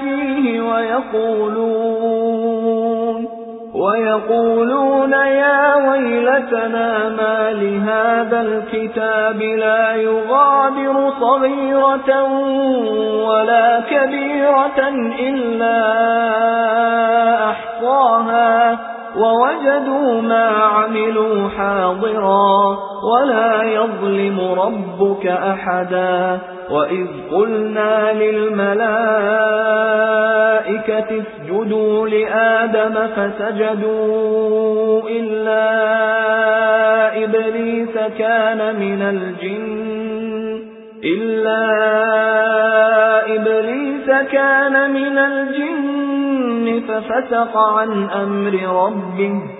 فيه ويقولون ويقولون يا ويلتنا ما لهذا الكتاب لا يغادر صغيرة ولا كبيرة إلا ووجدوا ما عملوا حاضرا ولا يظلم ربك أحدا وإذ قلنا للملائكة اسجدوا لآدم فسجدوا إلا إبليس كان من الجن إلا إبليس كان من الجن ففسق عن أمر ربه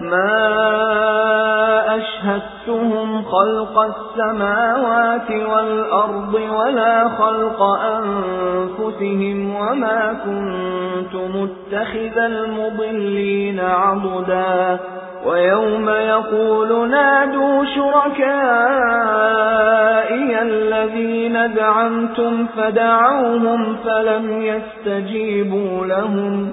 ما أشهدتهم خلق السماوات والأرض ولا خلق أنفسهم وما كنت متخذ المضلين عضدا. ويوم يقول نادوا شركائي الذين دعمتم فدعوهم فلم يستجيبوا لهم.